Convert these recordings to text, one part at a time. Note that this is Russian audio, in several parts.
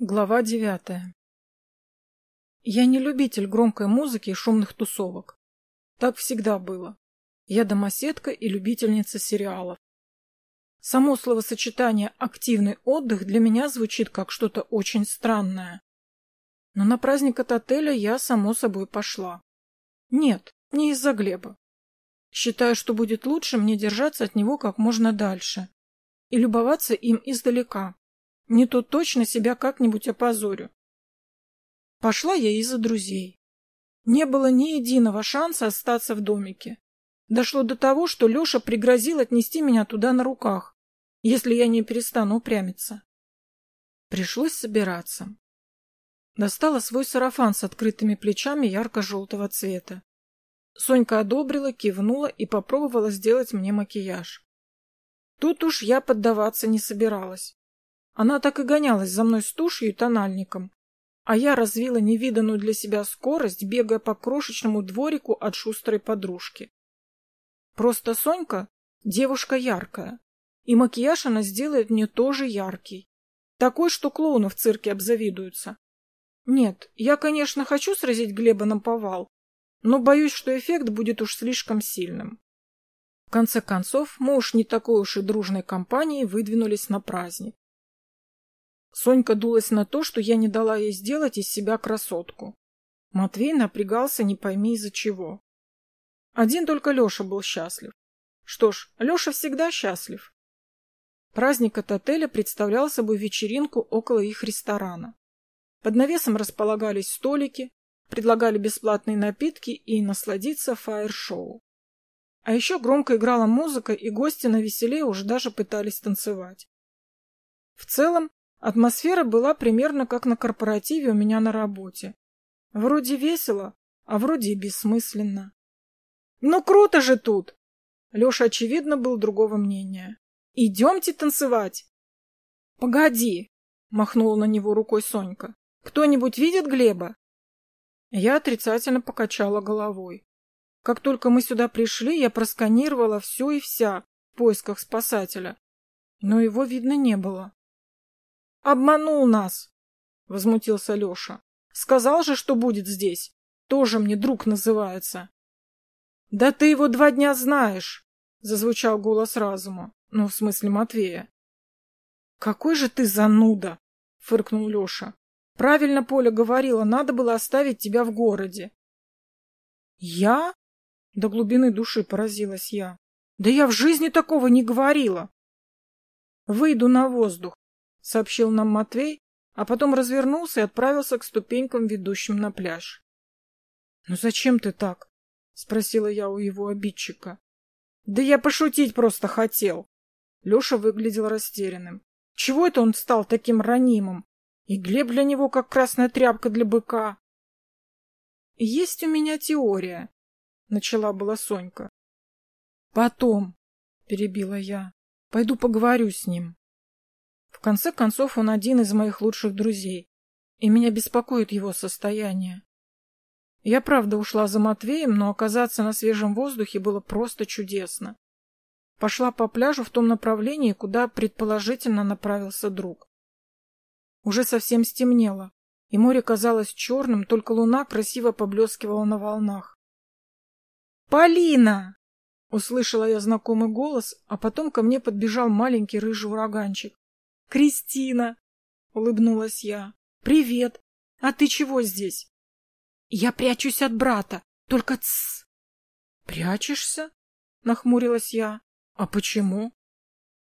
Глава девятая Я не любитель громкой музыки и шумных тусовок. Так всегда было. Я домоседка и любительница сериалов. Само словосочетание «активный отдых» для меня звучит как что-то очень странное. Но на праздник от отеля я, само собой, пошла. Нет, не из-за Глеба. Считаю, что будет лучше мне держаться от него как можно дальше и любоваться им издалека. Не то точно себя как-нибудь опозорю. Пошла я из-за друзей. Не было ни единого шанса остаться в домике. Дошло до того, что Леша пригрозил отнести меня туда на руках, если я не перестану упрямиться. Пришлось собираться. Достала свой сарафан с открытыми плечами ярко-желтого цвета. Сонька одобрила, кивнула и попробовала сделать мне макияж. Тут уж я поддаваться не собиралась. Она так и гонялась за мной с тушью и тональником, а я развила невиданную для себя скорость, бегая по крошечному дворику от шустрой подружки. Просто Сонька — девушка яркая, и макияж она сделает мне тоже яркий. Такой, что клоуны в цирке обзавидуются. Нет, я, конечно, хочу сразить Глеба на повал, но боюсь, что эффект будет уж слишком сильным. В конце концов, мы уж не такой уж и дружной компанией выдвинулись на праздник. Сонька дулась на то, что я не дала ей сделать из себя красотку. Матвей напрягался не пойми из-за чего. Один только Леша был счастлив. Что ж, Леша всегда счастлив. Праздник от отеля представлял собой вечеринку около их ресторана. Под навесом располагались столики, предлагали бесплатные напитки и насладиться фаер-шоу. А еще громко играла музыка, и гости на веселее уже даже пытались танцевать. В целом, Атмосфера была примерно как на корпоративе у меня на работе. Вроде весело, а вроде и бессмысленно. «Ну круто же тут!» Леша, очевидно, был другого мнения. «Идемте танцевать!» «Погоди!» — махнула на него рукой Сонька. «Кто-нибудь видит Глеба?» Я отрицательно покачала головой. Как только мы сюда пришли, я просканировала все и вся в поисках спасателя. Но его видно не было. Обманул нас, возмутился Леша. Сказал же, что будет здесь. Тоже мне друг называется. Да ты его два дня знаешь, зазвучал голос разума. Ну, в смысле Матвея. Какой же ты зануда, фыркнул Леша. Правильно Поля говорила, надо было оставить тебя в городе. Я? До глубины души поразилась я. Да я в жизни такого не говорила. Выйду на воздух, — сообщил нам Матвей, а потом развернулся и отправился к ступенькам, ведущим на пляж. — Ну зачем ты так? — спросила я у его обидчика. — Да я пошутить просто хотел. Леша выглядел растерянным. Чего это он стал таким ранимым? И Глеб для него как красная тряпка для быка. — Есть у меня теория, — начала была Сонька. — Потом, — перебила я, — пойду поговорю с ним. Конце концов, он один из моих лучших друзей, и меня беспокоит его состояние. Я правда ушла за Матвеем, но оказаться на свежем воздухе было просто чудесно. Пошла по пляжу в том направлении, куда предположительно направился друг. Уже совсем стемнело, и море казалось черным, только луна красиво поблескивала на волнах. «Полина!» — услышала я знакомый голос, а потом ко мне подбежал маленький рыжий ураганчик. Кристина, улыбнулась я. Привет. А ты чего здесь? Я прячусь от брата. Только тс. Прячешься? нахмурилась я. А почему?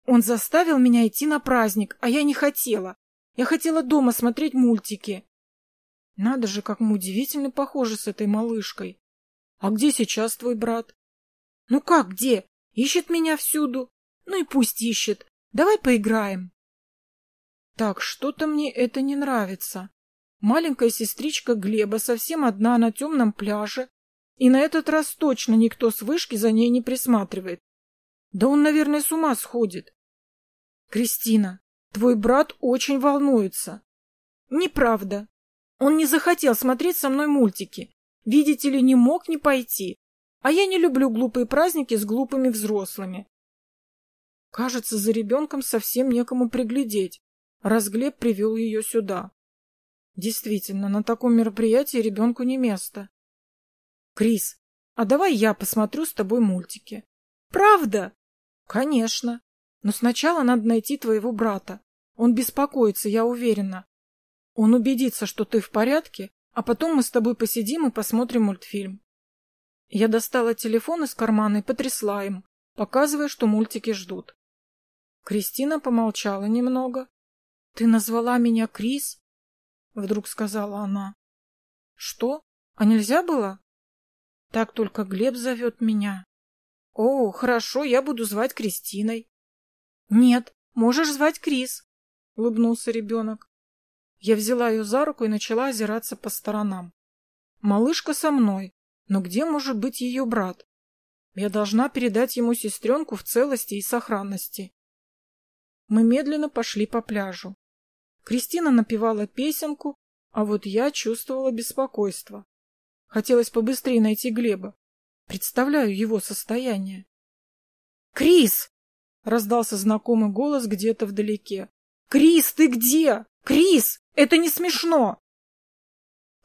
Он заставил меня идти на праздник, а я не хотела. Я хотела дома смотреть мультики. Надо же, как мы удивительно похожи с этой малышкой. А где сейчас твой брат? Ну как где? Ищет меня всюду. Ну и пусть ищет. Давай поиграем. Так, что-то мне это не нравится. Маленькая сестричка Глеба совсем одна на темном пляже, и на этот раз точно никто с вышки за ней не присматривает. Да он, наверное, с ума сходит. Кристина, твой брат очень волнуется. Неправда. Он не захотел смотреть со мной мультики. Видите ли, не мог не пойти. А я не люблю глупые праздники с глупыми взрослыми. Кажется, за ребенком совсем некому приглядеть раз Глеб привел ее сюда. Действительно, на таком мероприятии ребенку не место. Крис, а давай я посмотрю с тобой мультики. Правда? Конечно. Но сначала надо найти твоего брата. Он беспокоится, я уверена. Он убедится, что ты в порядке, а потом мы с тобой посидим и посмотрим мультфильм. Я достала телефон из кармана и потрясла им, показывая, что мультики ждут. Кристина помолчала немного. — Ты назвала меня Крис? — вдруг сказала она. — Что? А нельзя было? — Так только Глеб зовет меня. — О, хорошо, я буду звать Кристиной. — Нет, можешь звать Крис, — улыбнулся ребенок. Я взяла ее за руку и начала озираться по сторонам. Малышка со мной, но где может быть ее брат? Я должна передать ему сестренку в целости и сохранности. Мы медленно пошли по пляжу. Кристина напевала песенку, а вот я чувствовала беспокойство. Хотелось побыстрее найти Глеба. Представляю его состояние. «Крис!» — раздался знакомый голос где-то вдалеке. «Крис, ты где? Крис, это не смешно!»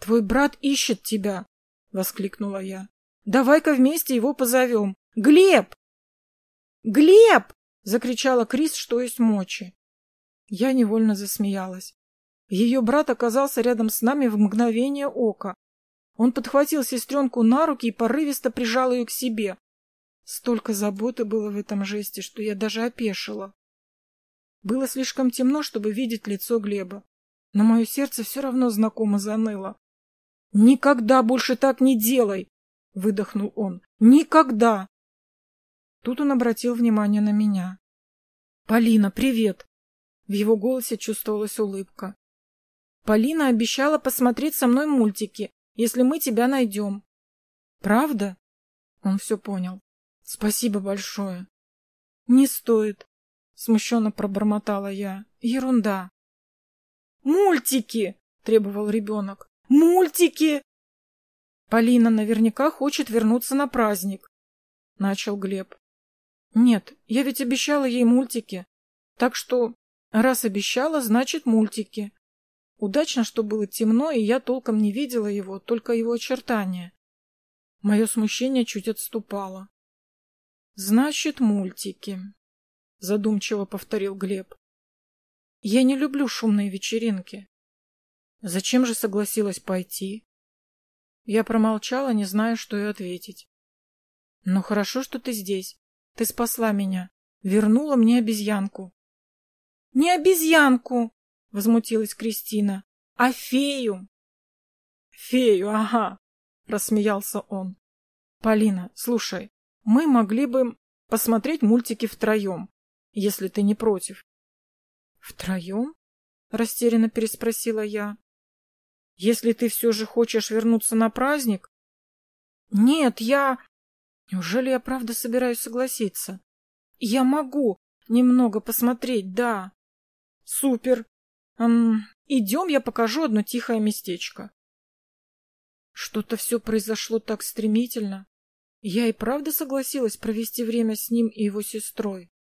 «Твой брат ищет тебя!» — воскликнула я. «Давай-ка вместе его позовем! Глеб!» «Глеб!» — закричала Крис, что есть мочи. Я невольно засмеялась. Ее брат оказался рядом с нами в мгновение ока. Он подхватил сестренку на руки и порывисто прижал ее к себе. Столько заботы было в этом жесте, что я даже опешила. Было слишком темно, чтобы видеть лицо Глеба, но мое сердце все равно знакомо заныло. «Никогда больше так не делай!» — выдохнул он. «Никогда!» Тут он обратил внимание на меня. «Полина, привет!» В его голосе чувствовалась улыбка. «Полина обещала посмотреть со мной мультики, если мы тебя найдем». «Правда?» Он все понял. «Спасибо большое». «Не стоит», — смущенно пробормотала я. «Ерунда». «Мультики!» — требовал ребенок. Мультики!» «Полина наверняка хочет вернуться на праздник», — начал Глеб. «Нет, я ведь обещала ей мультики. Так что, раз обещала, значит мультики. Удачно, что было темно, и я толком не видела его, только его очертания. Мое смущение чуть отступало. «Значит, мультики», — задумчиво повторил Глеб. «Я не люблю шумные вечеринки. Зачем же согласилась пойти? Я промолчала, не зная, что и ответить. Ну хорошо, что ты здесь. Ты спасла меня. Вернула мне обезьянку. Не обезьянку, возмутилась Кристина, а фею. Фею, ага, рассмеялся он. Полина, слушай, мы могли бы посмотреть мультики втроем, если ты не против. Втроем? Растерянно переспросила я. Если ты все же хочешь вернуться на праздник... Нет, я... Неужели я правда собираюсь согласиться? Я могу немного посмотреть, да. Супер. Эм, идем, я покажу одно тихое местечко. Что-то все произошло так стремительно. Я и правда согласилась провести время с ним и его сестрой.